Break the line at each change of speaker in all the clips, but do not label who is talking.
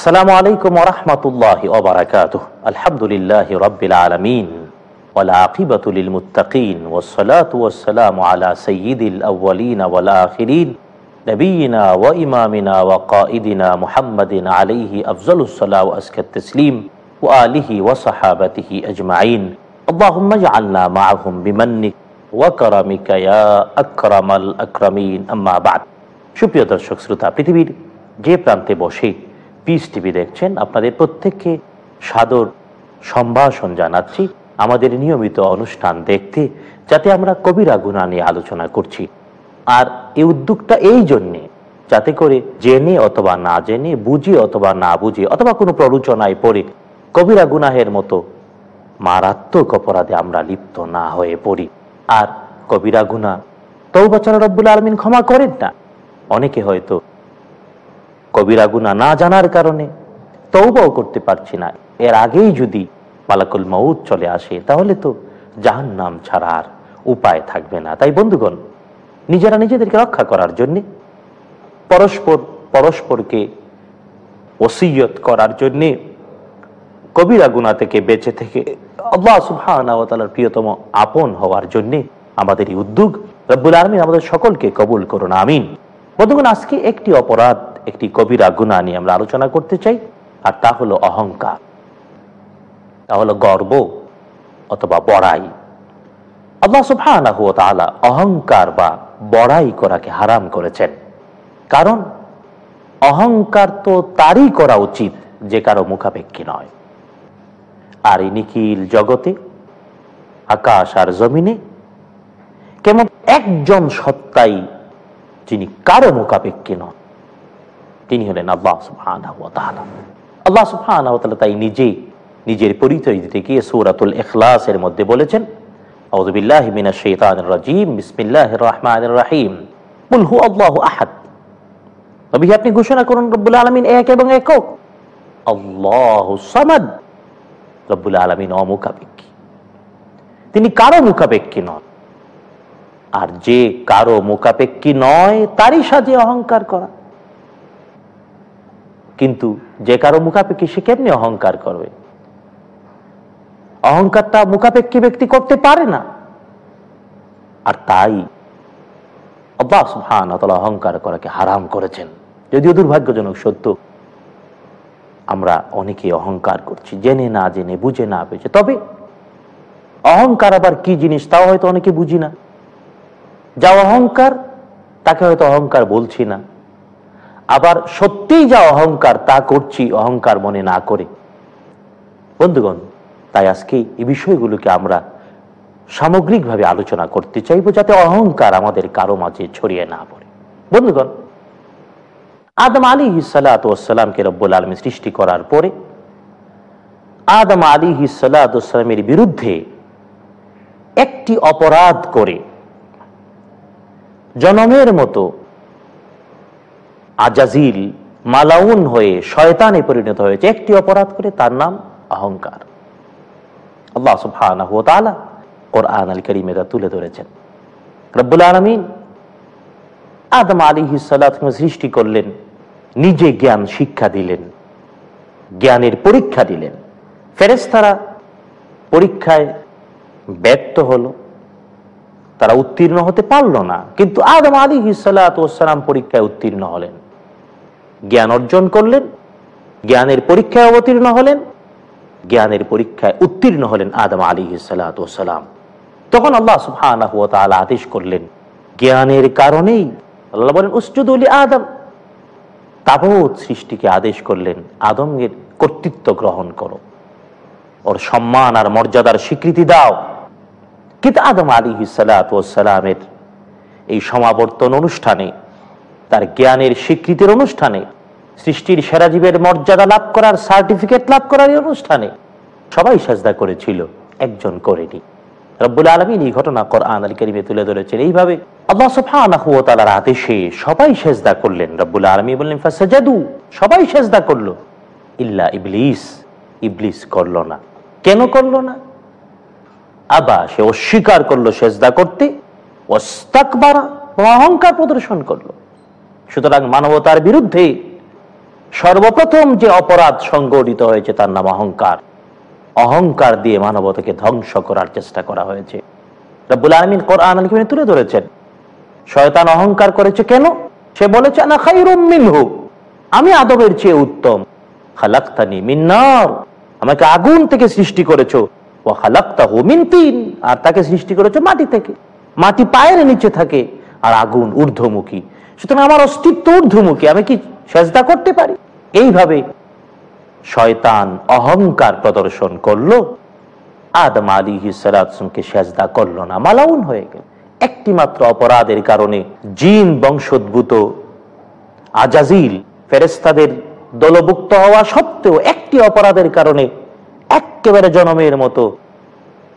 আসসালামু আলাইকুম ওরহমতুল্লাহ ওবরাকাত আলহামদুলিল্লাহ রব্বিল আলমিন والعاقبة للمتقين والصلاة والسلام على سيد الأولين والآخرين نبينا وإمامنا وقائدنا محمد عليه أفضل الصلاة وأزكى التسليم وآله وصحابته أجمعين اللهم اجعلنا معهم بمنك ওয়াকারামিক ইয়া আকরামাল আকরামিন আম্মা বাদ সুপ্রিয় দর্শক শ্রোতা পৃথিবীর যে প্রান্তে বসে পিস টিভি দেখছেন। আপনাদের প্রত্যেককে সাদর সম্ভাষণ জানাচ্ছি। আমাদের নিয়মিত অনুষ্ঠান দেখতে, যাতে আমরা কবিরা গুণা নিয়ে আলোচনা করছি। আর এই উদ্যোগটা এই জন্যে, যাতে করে জেনে অথবা না জেনে, বুঝে অথবা না বুঝে, অথবা কোনো প্ররোচনায় পড়ে, কবিরা গুনাহের মতো মারাত্মক অপরাধে আমরা লিপ্ত না হয়ে পড়ি। আর কবিরা গুনা তৌবা ছাড়া রব্বুল আলমিন ক্ষমা করেন না। অনেকে হয়তো কবিরা গুনা না জানার কারণে তৌবাও করতে পারছি না। এর আগেই যদি মালাকুল মৌত চলে আসে, তাহলে তো জাহান নাম ছাড়া আর উপায় থাকবে না। তাই বন্ধুগণ, নিজেরা নিজেদেরকে রক্ষা করার জন্য, পরস্পর, পরস্পরকে ওসিয়ত করার জন্যে কবিরা গুণা থেকে বেঁচে থেকে আল্লাহ প্রিয়তম আপন হওয়ার জন্যে আমাদের এই উদ্যোগ রব্বুল আলমিন আমাদের সকলকে কবুল করুন। আমিন। বন্ধুগণ আজকে? একটি অপরাধ, একটি কবিরা গুণা নিয়ে আমরা আলোচনা করতে চাই, আর তা হলো অহংকার। তা হলো গর্ব অথবা বড়াই। আল্লাহ সুবহানাহ তাআলা অহংকার বা বড়াই করাকে হারাম করেছেন। কারণ অহংকার তো তারই করা উচিত, যে কারও মুখাপেক্ষী নয়। আর এই নিখিল জগতে, আকাশ আর জমিনে কেমন একজন সত্তাই যিনি কারও মুখাপেক্ষী নন, তিনি হলেন আল্লাহ আল্লাহ সুফান তাই নিজে নিজের পরিচয় দিতে গিয়ে সৌরাতুল এখলাসের মধ্যে বলেছেন রাজিম, বিসমিল্লাহির রহমানির রহিম। কুল হু আহাদ। নবী, আপনি ঘোষণা করুন, রব্বুল আলামিন এক এবং একক। আল্লাহু সামাদ। রব্বুল আলমিন অমুখাপেক্ষী। তিনি কারও মুখাপেক্ষী নন। আর যে কারও মুখাপেক্ষী নয়, তারই সাজে অহংকার করা। কিন্তু যে কারও মুখাপেক্ষী, সে কেমনি অহংকার করবে? অহংকারটা মুখাপেক্ষী ব্যক্তি করতে পারে না। আর তাই অহংকার করাকে হারাম করেছেন। যদিও দুর্ভাগ্যজনক সত্য, আমরা অনেকে অহংকার করছি, জেনে না, জেনে বুঝে না পেয়েছে। তবে অহংকার আবার কি জিনিস, তাও হয়তো অনেকে বুঝি না। যা অহংকার, তাকে হয়তো অহংকার বলছি না। আবার সত্যিই যা অহংকার, তা করছি অহংকার মনে না করে। বন্ধুগণ, তাই আজকে এই বিষয়গুলোকে আমরা সামগ্রিকভাবে আলোচনা করতে চাইব, যাতে অহংকার আমাদের কারও মাঝে ছড়িয়ে না পড়ে। বন্ধুগণ, আদম আলী হিসালাতামকে রব্বুল আলমী সৃষ্টি করার পরে আদম আলী হিসালাতামের বিরুদ্ধে একটি অপরাধ করে জনমের মতো আজাজিল মালাউন হয়ে শয়তানে পরিণত হয়েছে। একটি অপরাধ করে তার নাম অহংকার। আল্লাহ তাআলা কোরআন আল কারীমে তা তুলে ধরেছেন। রব্বুল আলামিন আদম আলাইহিস সালাতকে সৃষ্টি করলেন, নিজে জ্ঞান শিক্ষা দিলেন, জ্ঞানের পরীক্ষা দিলেন। ফেরেস্তারা পরীক্ষায় ব্যর্থ হলো। তারা উত্তীর্ণ হতে পারল না। কিন্তু আদম আলী হিসালাম পরীক্ষায় উত্তীর্ণ হলেন। জ্ঞান অর্জন করলেন, জ্ঞানের পরীক্ষায় অবতীর্ণ হলেন, জ্ঞানের পরীক্ষায় উত্তীর্ণ হলেন আদম আলী হিসালাম তখন আল্লাহ ওয়া আদেশ করলেন, জ্ঞানের কারণেই আল্লাহ বলেন উসজুদুল আদম। তাবৎ সৃষ্টিকে আদেশ করলেন, আদমের কর্তৃত্ব গ্রহণ করো। ওর সম্মান আর মর্যাদার স্বীকৃতি দাও। কিন্তু আদম আলী সালামের এই সমাবর্তন অনুষ্ঠানে, তার জ্ঞানের স্বীকৃতির অনুষ্ঠানে, সৃষ্টির সেরা জীবের মর্যাদা লাভ করার সার্টিফিকেট লাভ করার অনুষ্ঠানে সবাই সাজদা করেছিল, একজন করেনি। রব্বুল আলমিন এই ঘটনা কর আল করিমে তুলে ধরেছেন। এইভাবে আল্লাহ তাআলার আদেশে সবাই সেজদা করলেন। রব্বুল আলামিন বললেন, ফাসাজাদু সবাই সেজদা করল। ইল্লা ইবলিস ইবলিস করল না। কেন করল না? আবা, সে অস্বীকার করল সেজদা করতে অহংকার প্রদর্শন করল। সুতরাং মানবতার বিরুদ্ধে সর্বপ্রথম যে অপরাধ সংগঠিত হয়েছে, তার নাম অহংকার। অহংকার দিয়ে মানবতাকে ধ্বংস করার চেষ্টা করা হয়েছে। তুলে ধরেছেন, শয়তান অহংকার করেছে কেন? সে বলেছে না খাই মিনহু, আমি আদবের চেয়ে উত্তম। খালাক্তানি মিন্নার আমাকে আগুন থেকে সৃষ্টি করেছ আর তাকে সৃষ্টি করেছ মাটি থেকে। মাটি পায়ের নিচে থাকে, আর আগুন ঊর্ধ্বমুখী। সুতরাং আমার অস্তিত্ব ঊর্ধ্বমুখী, আমি কি সেজদা করতে পারি? এইভাবে শয়তান অহংকার প্রদর্শন করল। আদম আলী হিসালামকে সেজদা করল না, মালাউন হয়ে গেল। একটি মাত্র অপরাধের কারণে জিন বংশোদ্ভূত আজাজিল ফেরেস্তাদের দলভুক্ত হওয়া সত্ত্বেও একটি অপরাধের কারণে একেবারে জনমের মতো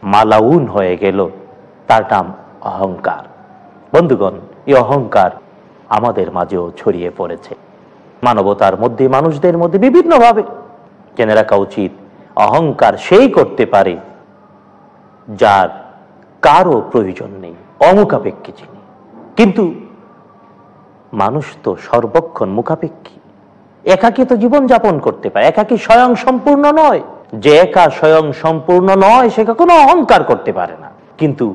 মালাউন হয়ে গেল। তার নাম অহংকার। বন্ধুগণ, এই অহংকার আমাদের মাঝেও ছড়িয়ে পড়েছে। মানবতার মধ্যে, মানুষদের মধ্যে বিভিন্নভাবে। জেনে রাখা উচিত, অহংকার সেই করতে পারে যার কারও প্রয়োজন নেই, অমুখাপেক্ষী যিনি। কিন্তু মানুষ তো সর্বক্ষণ মুখাপেক্ষী। একাকি তো জীবন যাপন করতে পারে, একাকি স্বয়ং সম্পূর্ণ নয়। যে একা স্বয়ং সম্পূর্ণ নয়, সে কখনো অহংকার করতে পারে না। কিন্তু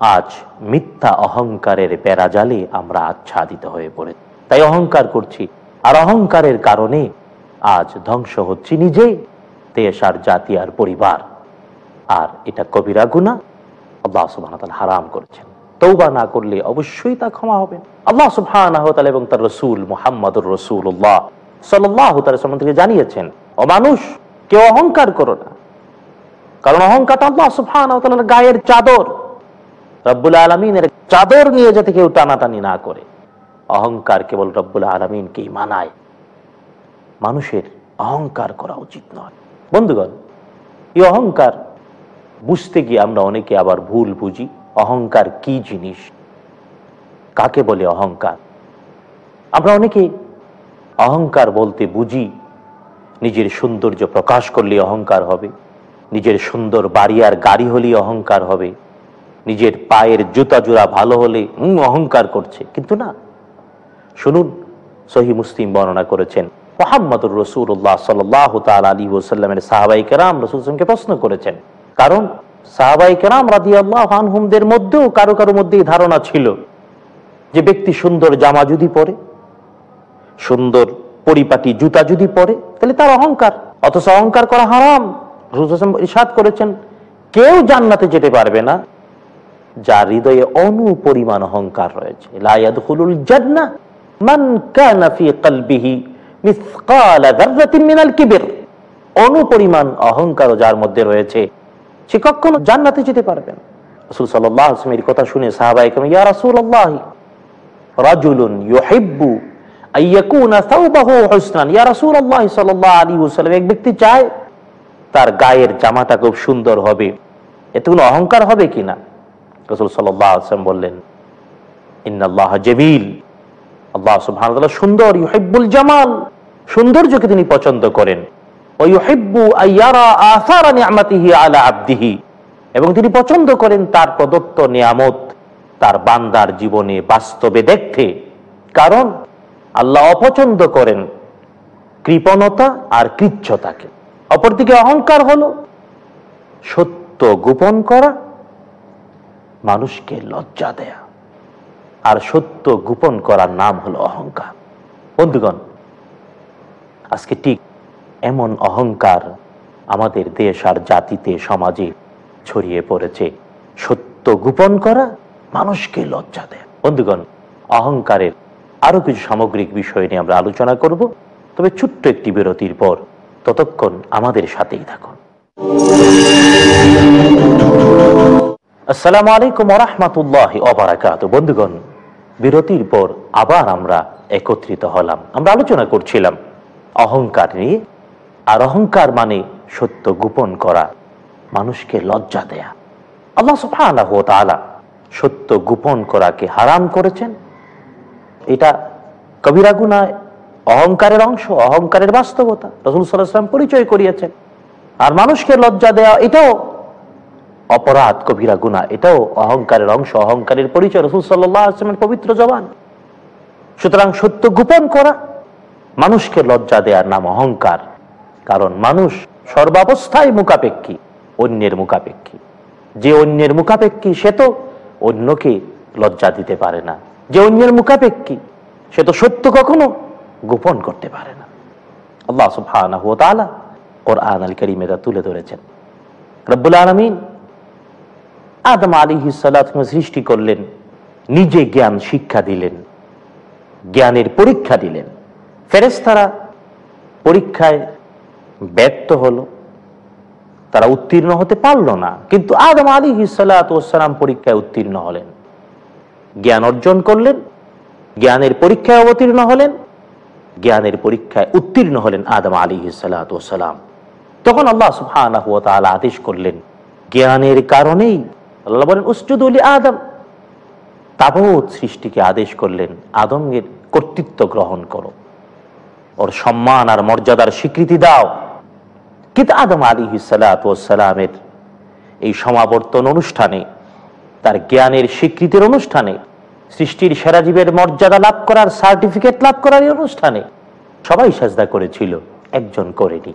আজ মিথ্যা অহংকারের জালে আমরা আচ্ছাদিত হয়ে পড়ে। তাই অহংকার করছি। আর অহংকারের কারণে আজ ধ্বংস হচ্ছে নিজে, দেশ আর জাতি আর পরিবার। আর এটা কবিরা গুণা আল্লাহ সুবাহ হারাম করেছেন। তৌবা না করলে অবশ্যই তা ক্ষমা হবে। আল্লাহ সুবহানাহু এবং তার রসুল মুহাম্মদুর রসুল্লাহ সাল্লাহ থেকে জানিয়েছেন ও মানুষ কেউ অহংকার করো না। কারণ অহংকার আল্লাহ সুবহানাহু গায়ের চাদর। রব্বুল আলমিনের চাদর নিয়ে যাতে কেউ টানাটানি না করে। অহংকার কেবল রব্বুল আলমিনকেই মানায়। মানুষের অহংকার করা উচিত নয়। বন্ধুগণ, এই অহংকার বুঝতে গিয়ে আমরা অনেকে আবার ভুল বুঝি। অহংকার কি জিনিস? কাকে বলে অহংকার? আমরা অনেকে অহংকার বলতে বুঝি নিজের সৌন্দর্য প্রকাশ করলে অহংকার হবে। নিজের সুন্দর বাড়ি আর গাড়ি হলেই অহংকার হবে। নিজের পায়ের জুতা জোড়া ভালো হলে অহংকার করছে। কিন্তু না। শুনুন, সহি মুসলিম বর্ণনা করেছেন। মোহাম্মদুর রসুল্লাহ সাল্লাহ তাল আলী ওসাল্লামের সাহাবাই কেরাম রসুলকে প্রশ্ন করেছেন। কারণ সাহাবাই কেরাম রাজি আল্লাহ মধ্যেও কারও কারও মধ্যে ধারণা ছিল যে ব্যক্তি সুন্দর জামা যদি পরে, সুন্দর পরিপাটি জুতা যদি পরে, তাহলে তার অহংকার। অথচ অহংকার করা হারাম। ইসাদ করেছেন, কেউ জান্নাতে যেতে পারবে না। যার হৃদয়ে অনু পরিমাণ অহংকার রয়েছে। লায়াদ হুলুল জান্না মান কানা কলবিহি অনুপরিমাণ অহংকার যার মধ্যে রয়েছে, সে কখনো জান্নাতে যেতে পারবেন রাসূল সাল্লাল্লাহু কথা শুনে সাহাবায়ে কেরাম, ইয়া রাসূলুল্লাহ, রাজুলুন ইউহিব্বু এক ব্যক্তি চায় তার গায়ের জামাটা খুব সুন্দর হবে। এতে কোনো অহংকার হবে কিনা? রাসূল ওয়াসাল্লাম বললেন, ইন্নাল্লাহ জামিল আল্লাহ সুবহানাহু সুন্দর, ইউহিব্বুল জামাল। সৌন্দর্যকে তিনি পছন্দ করেন। এবং তিনি পছন্দ করেন তার প্রদত্ত নিয়ামত, তার বান্দার জীবনে বাস্তবে দেখতে। কারণ আল্লাহ অপছন্দ করেন কৃপণতা আর কৃচ্ছতাকে। অপরদিকে অহংকার হলো সত্য গোপন করা, মানুষকে লজ্জা দেয়া। আর সত্য গোপন করার নাম হলো অহংকার। বন্ধুগণ, আজকে ঠিক এমন অহংকার আমাদের দেশ আর জাতিতে, সমাজে ছড়িয়ে পড়েছে। সত্য গোপন করা, মানুষকে লজ্জা দেয়। বন্ধুগণ, অহংকারের আরও কিছু সামগ্রিক বিষয় নিয়ে আমরা আলোচনা করব। তবে ছোট্ট একটি বিরতির পর ততক্ষণ আমাদের সাথেই থাকুন। আসসালামু আলাইকুম রহমতুল্লাহ অবরাকাত বন্ধুগণ, বিরতির পর আবার আমরা একত্রিত হলাম। আমরা আলোচনা করছিলাম অহংকার নিয়ে। আর অহংকার মানে সত্য গোপন করা, মানুষকে লজ্জা দেয়া। আল্লাহ সুফানা সত্য গোপন করাকে হারাম করেছেন। এটা কবিরা গুনায় অহংকারের অংশ, অহংকারের বাস্তবতা। রসুল সাল্লাম পরিচয় করিয়েছেন। আর মানুষকে লজ্জা দেওয়া, এটাও অপরাধ কবিরা গুণা, এটাও অহংকারের অংশ, অহংকারের পরিচয়। রসুল সাল্লামের পবিত্র জবান। সুতরাং সত্য গোপন করা, মানুষকে লজ্জা দেওয়ার নাম অহংকার। কারণ মানুষ সর্বাবস্থায় মুখাপেক্ষী, অন্যের মুখাপেক্ষী। যে অন্যের মুখাপেক্ষী, সে তো অন্যকে লজ্জা দিতে পারে না। যে অন্যের মুখাপেক্ষী, সে তো সত্য কখনো গোপন করতে পারে না। আল্লাহ সুবহানাহু ওয়া তাআলা কোরআন আল কারীমে তুলে ধরেছেন। রব্বুল আলামিন আদম আলাইহিস সালাতু সৃষ্টি করলেন, নিজে জ্ঞান শিক্ষা দিলেন, জ্ঞানের পরীক্ষা দিলেন। ফেরেশতারা পরীক্ষায় ব্যর্থ হলো, তারা উত্তীর্ণ হতে পারল না, কিন্তু আদম আলী সালাম পরীক্ষায় উত্তীর্ণ হলেন। জ্ঞান অর্জন করলেন, জ্ঞানের পরীক্ষায় অবতীর্ণ হলেন, জ্ঞানের পরীক্ষায় উত্তীর্ণ হলেন আদম আলী সালাম তখন আল্লাহ সুবহানাহু ওয়া তাআলা আদেশ করলেন, জ্ঞানের কারণেই আল্লাহ বলেন উসজুদুলি আদম। তাবৎ সৃষ্টিকে আদেশ করলেন, আদমের কর্তৃত্ব গ্রহণ করো। ওর সম্মান আর মর্যাদার স্বীকৃতি দাও। কিন্তু আদম আলী সালামের এই সমাবর্তন অনুষ্ঠানে তার জ্ঞানের স্বীকৃতির অনুষ্ঠানে, সৃষ্টির সেরা জীবের মর্যাদা লাভ করার সার্টিফিকেট লাভ করার অনুষ্ঠানে সবাই সাজদা করেছিল, একজন করেনি।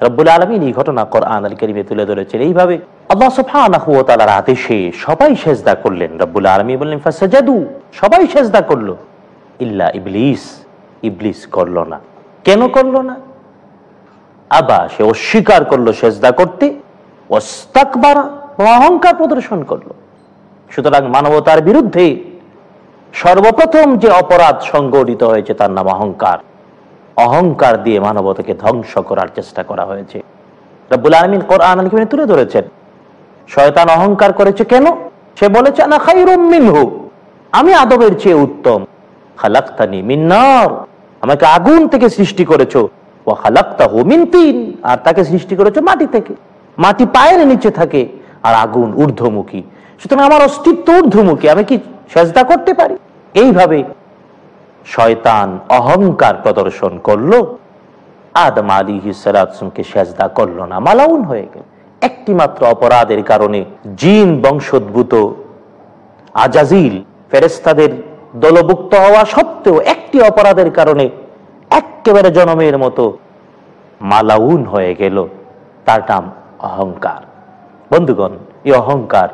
রব্বুল আলমিন এই ঘটনা কোরআন আল করিমে তুলে ধরেছেন। এইভাবে আল্লাহ তাআলার আদেশে সবাই সেজদা করলেন। রব্বুল আলামিন বললেন, ফাসাজাদু সবাই সেজদা করল। ইল্লা ইবলিস ইবলিস করল না। কেন করল না? আবা, সে অস্বীকার করল সেজদা করতে। ওস্তাকবারা অহংকার প্রদর্শন করল। সুতরাং মানবতার বিরুদ্ধে সর্বপ্রথম যে অপরাধ সংগঠিত হয়েছে তার নাম অহংকার। অহংকার দিয়ে মানবতাকে ধ্বংস করার চেষ্টা করা হয়েছে। রব্বুল আলমিন তুলে ধরেছেন, শয়তান অহংকার করেছে কেন? সে বলেছে না মিনহু, আমি আদবের চেয়ে উত্তম। খালাক্তানি মিন্নার আমাকে আগুন থেকে সৃষ্টি করেছ। ও খালাক্তাহু মিন তিন, আর তাকে সৃষ্টি করেছ মাটি থেকে। মাটি পায়ের নিচে থাকে, আর আগুন ঊর্ধ্বমুখী। সুতরাং আমার অস্তিত্ব ঊর্ধ্বমুখী, আমি কি সেজদা করতে পারি? এইভাবে শয়তান অহংকার প্রদর্শন করল। আদম আলী হিসালামকে সেজদা করল না, মালাউন হয়ে গেল। একটি মাত্র অপরাধের কারণে জিন বংশোদ্ভূত আজাজিল ফেরেস্তাদের দলভুক্ত হওয়া সত্ত্বেও একটি অপরাধের কারণে একেবারে জনমের মতো মালাউন হয়ে গেল। তার নাম অহংকার। বন্ধুগণ, এই অহংকার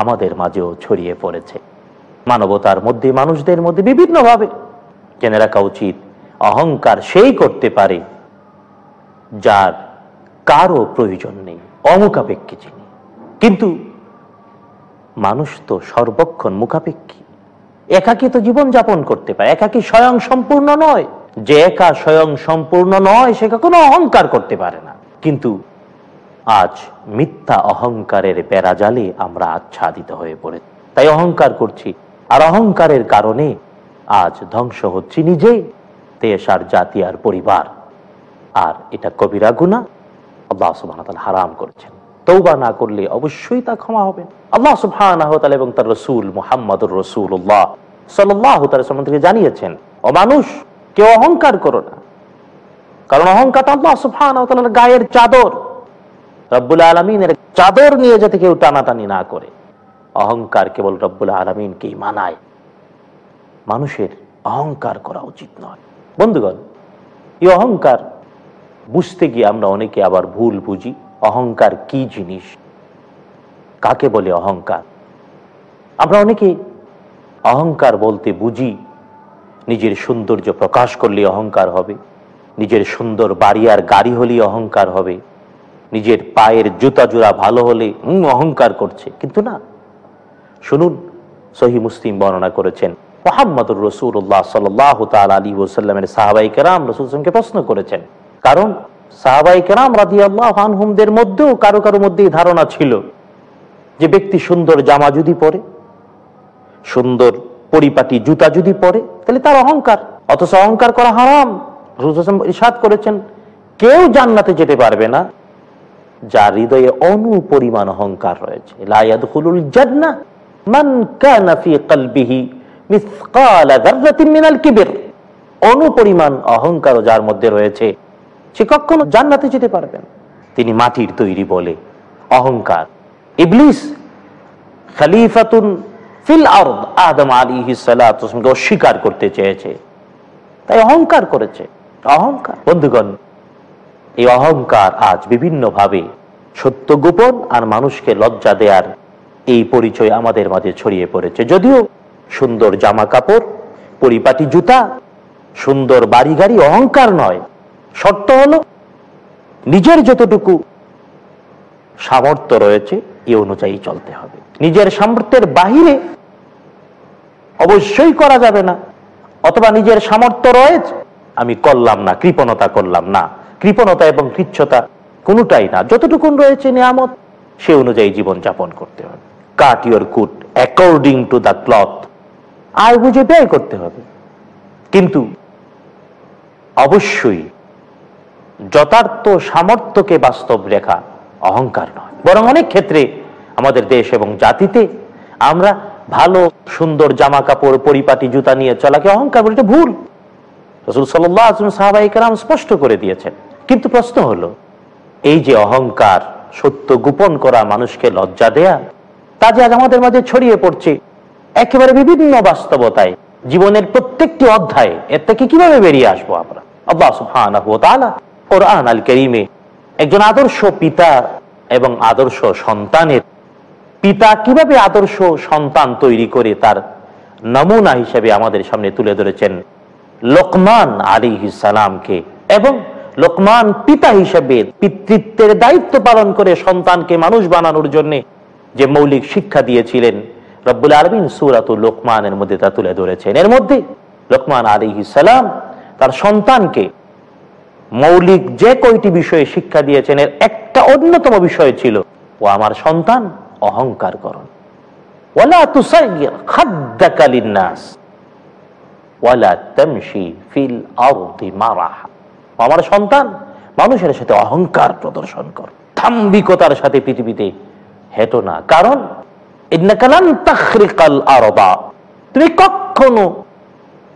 আমাদের মাঝেও ছড়িয়ে পড়েছে। মানবতার মধ্যে মানুষদের মধ্যে বিভিন্নভাবে জেনে রাখা উচিত, অহংকার সেই করতে পারে যার কারও প্রয়োজন নেই অমুখাপেক্ষী যিনি। কিন্তু মানুষ তো সর্বক্ষণ মুখাপেক্ষী। একাকি তো জীবন যাপন করতে পারে, একাকি স্বয়ং সম্পূর্ণ নয়। যে একা স্বয়ং সম্পূর্ণ নয়, সে কখনো অহংকার করতে পারে না। কিন্তু আজ মিথ্যা অহংকারের বেড়াজালে আমরা আচ্ছাদিত হয়ে পড়ে। তাই অহংকার করছি। আর অহংকারের কারণে আজ ধ্বংস হচ্ছে নিজেই দেশ আর জাতি আর পরিবার। আর এটা কবিরা গুণা আল্লাহ সুবাহ হারাম করেছেন। তৌবা না করলে অবশ্যই তা ক্ষমা হবে। আল্লাহ সুবাহ এবং তার রসুল মোহাম্মদুর রসুল্লাহ সাল্লাহ তার সম্বন্ধে জানিয়েছেন, ও মানুষ, কেউ অহংকার করো না। কারণ অহংকার আল্লাহ সুবহান গায়ের চাদর। রব্বুল আলমিনের চাদর নিয়ে যাতে কেউ টানাটানি না করে, অহংকার কেবল রব্বুল আলমিনকেই মানায়। মানুষের অহংকার করা উচিত নয়। বন্ধুগণ, এই অহংকার বুঝতে গিয়ে আমরা অনেকে আবার ভুল বুঝি। অহংকার কি জিনিস? কাকে বলে অহংকার? আমরা অনেকে অহংকার বলতে বুঝি। নিজের সৌন্দর্য প্রকাশ করলে অহংকার হবে। নিজের সুন্দর বাড়ি আর গাড়ি হলেই অহংকার হবে। নিজের পায়ের জুতা জোড়া ভালো হলে অহংকার করছে। কিন্তু না। শুনুন, সহি মুসলিম বর্ণনা করেছেন। মোহাম্মদুর রসুল্লাহ সাল্লাহ তাল আলী ওসাল্লামের সাহাবাই কেরাম রসুলকে প্রশ্ন করেছেন। কারণ সাহাবাই কেরাম রাজি আল্লাহ আনহুমদের মধ্যেও কারও কারও মধ্যে ধারণা ছিল যে ব্যক্তি সুন্দর জামা যদি পরে, সুন্দর পরিপাটি জুতা যদি পরে, তাহলে তার অহংকার। অথচ অহংকার করা হারাম। রসুল ইসাদ করেছেন, কেউ জান্নাতে যেতে পারবে না। যার হৃদয়ে অনু পরিমাণ অহংকার রয়েছে। অনুপরিমাণ অহংকার যার মধ্যে রয়েছে, সে কখনো জান্নাতে যেতে পারবেন তিনি মাটির তৈরি বলে অহংকার। ইবলিস খালিফাতুন ফিল আদম আলী হিসালামকে অস্বীকার করতে চেয়েছে। তাই অহংকার করেছে। অহংকার। বন্ধুগণ এই অহংকার আজ বিভিন্নভাবে সত্য গোপন আর মানুষকে লজ্জা দেয়ার এই পরিচয় আমাদের মাঝে ছড়িয়ে পড়েছে। যদিও সুন্দর জামা কাপড় পরিপাটি জুতা, সুন্দর বাড়ি গাড়ি অহংকার নয়। শর্ত হলো নিজের যতটুকু সামর্থ্য রয়েছে, এ অনুযায়ী চলতে হবে। নিজের সামর্থ্যের বাহিরে অবশ্যই করা যাবে না। অথবা নিজের সামর্থ্য রয়েছে, আমি করলাম না, কৃপণতা করলাম না। কৃপণতা এবং কৃচ্ছতা কোনোটাই না। যতটুকুন রয়েছে নিয়ামত, সে অনুযায়ী জীবন যাপন করতে হবে। Cut your coat according to the cloth আয় বুঝে ব্যয় করতে হবে। কিন্তু অবশ্যই যথার্থ সামর্থ্যকে বাস্তব রেখা অহংকার নয়। বরং অনেক ক্ষেত্রে আমাদের দেশ এবং জাতিতে আমরা ভালো, সুন্দর জামা কাপড় পরিপাটি জুতা নিয়ে চলাকে অহংকার বলে ভুল। রসুল সাল্লাহ সাহাবাই কালাম স্পষ্ট করে দিয়েছেন। কিন্তু প্রশ্ন হলো, এই যে অহংকার, সত্য গোপন করা মানুষকে লজ্জা দেয়া, তা যে আজ আমাদের মাঝে ছড়িয়ে পড়ছে, একেবারে বিভিন্ন বাস্তবতায়, জীবনের প্রত্যেকটি অধ্যায়ে, এর থেকে কীভাবে বেরিয়ে আসব আমরা? আল্লাহ একজন আদর্শ পিতা এবং আদর্শ সন্তানের পিতা কীভাবে আদর্শ সন্তান তৈরি করে তার নমুনা হিসেবে আমাদের সামনে তুলে ধরেছেন লোকমান আলী সালামকে এবং লোকমান পিতা হিসেবে পিতৃত্বের দায়িত্ব পালন করে সন্তানকে মানুষ বানানোর জন্য যে মৌলিক শিক্ষা দিয়েছিলেন, রব্বুল আলমিন সুরাত লোকমানের মধ্যে তা তুলে ধরেছেন। এর মধ্যে লোকমান আলী সালাম তার সন্তানকে মৌলিক যে কয়টি বিষয়ে শিক্ষা দিয়েছেন, এর একটা অন্যতম বিষয় ছিল, ও আমার সন্তান অহংকার করণ খাদ্দাকা লিন্নাস। আমার সন্তান, মানুষের সাথে অহংকার প্রদর্শন কর। দাম্ভিকতার সাথে পৃথিবীতে হেঁটো না। কারণ তুমি কখনো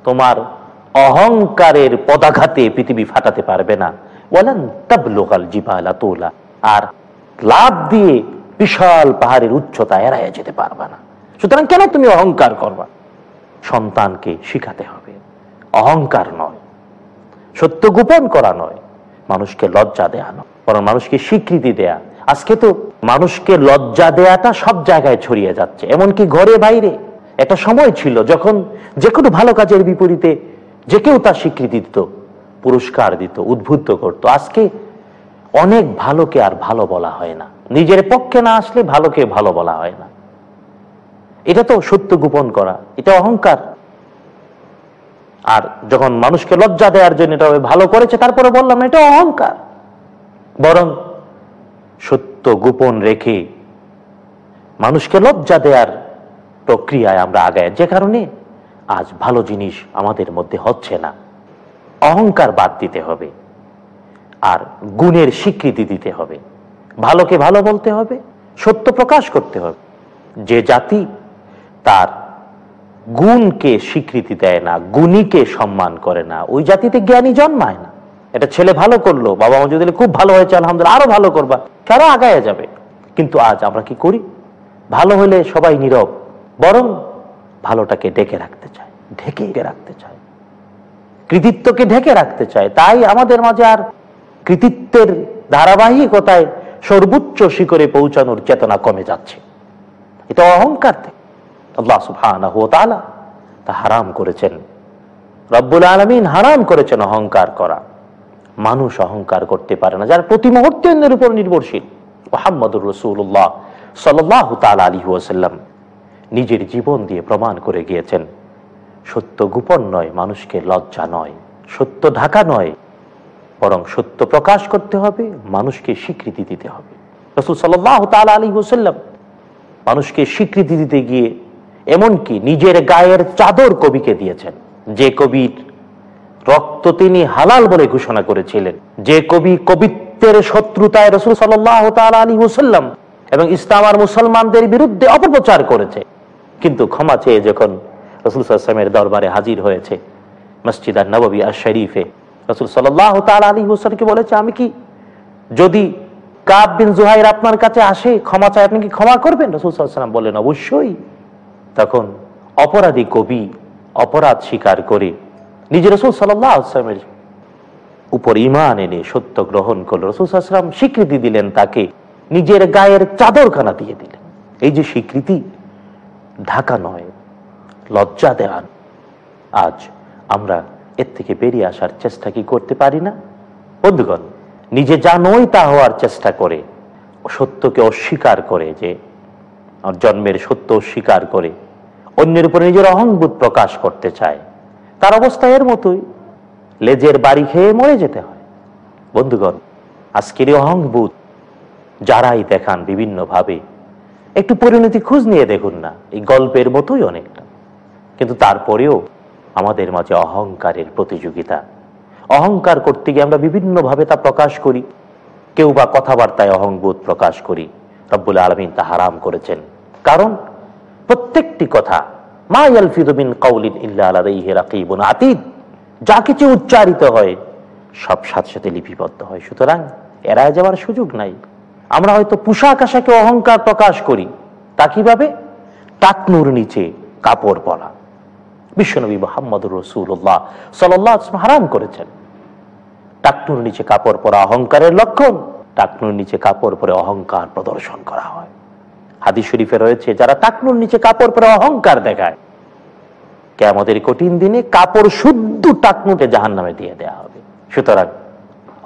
তোমার অহংকারের পদাঘাতে পৃথিবী ফাটাতে পারবে না। বলেন তাবলুকাল জিবালা তোলা। আর লাভ দিয়ে বিশাল পাহাড়ের উচ্চতা এড়াইয়া যেতে পারবে না। সুতরাং কেন তুমি অহংকার করবা? সন্তানকে শিখাতে হবে। অহংকার নয়। সত্য গোপন করা নয়। মানুষকে লজ্জা দেয়া নয়। বরং মানুষকে স্বীকৃতি দেয়া। আজকে তো মানুষকে লজ্জা দেয়াটা সব জায়গায় ছড়িয়ে যাচ্ছে। এমনকি ঘরে বাইরে। একটা সময় ছিল যখন যে কোনো ভালো কাজের বিপরীতে যে কেউ তার স্বীকৃতি দিত, পুরস্কার দিত, উদ্বুদ্ধ করত। আজকে অনেক ভালোকে আর ভালো বলা হয় না। নিজের পক্ষে না আসলে ভালোকে ভালো বলা হয় না। এটা তো সত্য গোপন করা, এটা অহংকার। আর যখন মানুষকে লজ্জা দেওয়ার জন্য এটা ভালো করেছে, তারপরে বললাম এটা অহংকার। বরং সত্য গোপন রেখে মানুষকে লজ্জা দেওয়ার প্রক্রিয়ায় আমরা আগায় যে কারণে আজ ভালো জিনিস আমাদের মধ্যে হচ্ছে না। অহংকার বাদ দিতে হবে, আর গুণের স্বীকৃতি দিতে হবে। ভালোকে ভালো বলতে হবে, সত্য প্রকাশ করতে হবে। যে জাতি তার গুণকে স্বীকৃতি দেয় না, গুণীকে সম্মান করে না। ওই জাতিতে জ্ঞানী জন্মায় না। এটা ছেলে ভালো করল, বাবা মা যদি খুব ভালো হয়েছে, আলহামদুলিল্লাহ আরও ভালো করবা। তারা আগায় যাবে। কিন্তু আজ আমরা কি করি? ভালো হলে সবাই নীরব, বরং ভালোটাকে ডেকে রাখতে চায়, ঢেকে রাখতে চায়। কৃতিত্বকে ঢেকে রাখতে চায়। তাই আমাদের মাঝে আর কৃতিত্বের ধারাবাহিকতায় সর্বোচ্চ শিখরে পৌঁছানোর চেতনা কমে যাচ্ছে। এটা অহংকার থেকে। আল্লাহ তা হারাম করেছেন। রব্বুল আলামিন হারাম করেছেন অহংকার করা। মানুষ অহংকার করতে পারে না, যার প্রতি মুহূর্তে অন্যের উপর নির্ভরশীল। মোহাম্মদুর রসুল্লাহ সাল্লাহ তাল আলী ওয়াসাল্লাম নিজের জীবন দিয়ে প্রমাণ করে গিয়েছেন, সত্য গোপন নয়, মানুষকে লজ্জা নয়, সত্য ঢাকা নয়, বরং সত্য প্রকাশ করতে হবে, মানুষকে স্বীকৃতি দিতে হবে। রসুল সাল্লাহ তাল আলী ওসাল্লাম মানুষকে স্বীকৃতি দিতে গিয়ে এমনকি নিজের গায়ের চাদর কবিকে দিয়েছেন। যে কবির রক্ত তিনি হালাল বলে ঘোষণা করেছিলেন। যে কবি কবিত্বের শত্রুতায় রসুল সাল্লাহ আলী হুসাল্লাম এবং ইসলাম আর মুসলমানদের বিরুদ্ধে অপপ্রচার করেছে। কিন্তু ক্ষমা চেয়ে যখন রসুল সাল্লামের দরবারে হাজির হয়েছে মসজিদ আর নবী আর শরীফে রসুল সাল্লাহ তাল আলী হুসানকে বলেছে, আমি কি যদি কাব বিন জুহাইর আপনার কাছে আসে, ক্ষমা চায় আপনি কি ক্ষমা করবেন? রসুল সাল্লাম বললেন, অবশ্যই। তখন অপরাধী কবি অপরাধ স্বীকার করে নিজের রসুল সাল্লামের উপর ইমান এনে সত্য গ্রহণ করল। রসুলাম স্বীকৃতি দিলেন তাকে, নিজের গায়ের চাদরখানা দিয়ে দিলেন। এই যে স্বীকৃতি, ঢাকা নয়, লজ্জা দেওয়ান। আজ আমরা এর থেকে বেরিয়ে আসার চেষ্টা কি করতে পারি না? বন্ধুগণ, নিজে যা নয় তা হওয়ার চেষ্টা করে, সত্যকে অস্বীকার করে যে জন্মের সত্য স্বীকার করে। অন্যের উপরে নিজের অহংবোধ প্রকাশ করতে চায়। তার অবস্থা এর মতোই। লেজের বাড়ি খেয়ে মরে যেতে হয়। বন্ধুগণ, আজকের এই অহংবোধ যারাই দেখান বিভিন্নভাবে, একটু পরিণতি খোঁজ নিয়ে দেখুন না, এই গল্পের মতোই অনেকটা। কিন্তু তারপরেও আমাদের মাঝে অহংকারের প্রতিযোগিতা। অহংকার করতে গিয়ে আমরা বিভিন্নভাবে তা প্রকাশ করি। কেউ বা কথাবার্তায় অহংবোধ প্রকাশ করি। রব্বুল আলমিন তা হারাম করেছেন। কারণ প্রত্যেকটি কথা যা কিছু উচ্চারিত হয়, সব সাথে সাথে লিপিবদ্ধ হয়। সুতরাং এড়ায় যাওয়ার সুযোগ নাই। আমরা হয়তো পোশাক আশাকে অহংকার প্রকাশ করি, তা কীভাবে? টাকনুর নিচে কাপড় পরা। বিশ্বনবী মোহাম্মদ রসুল্লাহ সাল্লাহ হারাম করেছেন। টাকনুর নিচে কাপড় পরা অহংকারের লক্ষণ। টাকনুর নিচে কাপড় পরে অহংকার প্রদর্শন করা হয়। হাদি শরীফে রয়েছে, যারা টাকনুর নিচে কাপড় পরে অহংকার দেখায় কেমতের কঠিন দিনে কাপড় শুদ্ধ টাকনুকে জাহান নামে দিয়ে দেয়া হবে। সুতরাং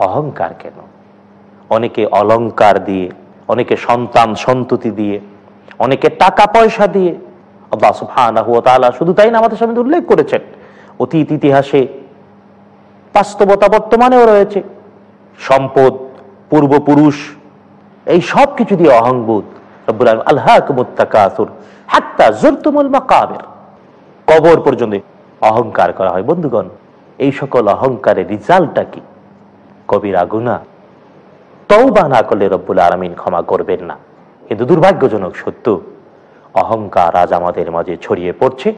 অহংকার কেন? অনেকে অলংকার দিয়ে, অনেকে সন্তান সন্ততি দিয়ে, অনেকে টাকা পয়সা দিয়ে শুধু তাই না আমাদের সামনে উল্লেখ করেছেন, অতীত ইতিহাসে বাস্তবতা বর্তমানেও রয়েছে, সম্পদ পূর্বপুরুষ, এই সব কিছু দিয়ে অহংবোধ। আল্লাহ হাত্তা জোরতুমুল কবর পর্যন্ত অহংকার করা হয়। বন্ধুগণ, এই সকল অহংকারের রিজাল্টটা কি? কবির আগুনা তৌবা না করলে রব্বুল আলমিন ক্ষমা করবেন না। কিন্তু দুর্ভাগ্যজনক সত্য, অহংকার আজ আমাদের মাঝে ছড়িয়ে পড়ছে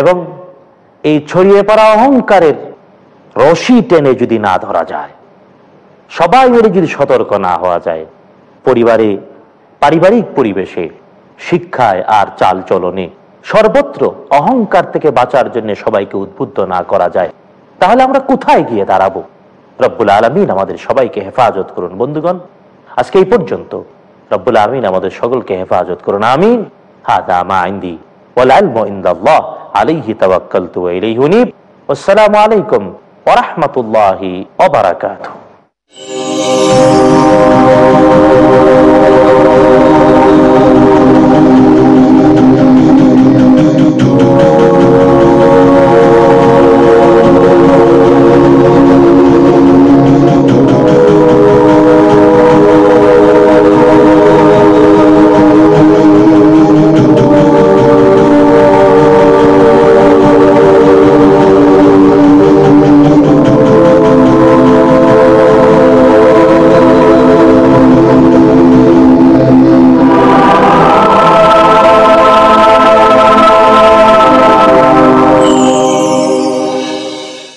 এবং এই ছড়িয়ে পড়া অহংকারের রশি টেনে যদি না ধরা যায় সবাই মিলে যদি সতর্ক না হওয়া যায়। পরিবারে, পারিবারিক পরিবেশে, শিক্ষায় আর চাল চলনে সর্বত্র অহংকার থেকে বাঁচার জন্য সবাইকে উদ্বুদ্ধ না করা যায়। তাহলে আমরা কোথায় গিয়ে দাঁড়াবো? রব্বুল আলমিন আমাদের সবাইকে হেফাজত করুন বন্ধুগণ। আজকে এই পর্যন্ত রব্বুল আলমিন আমাদের সকলকে হেফাজত করুন। আমিন। হাদা আইন্দি আলাইহি আসসালামু আলাইকুম ওয়া রাহমাতুল্লাহি Oh.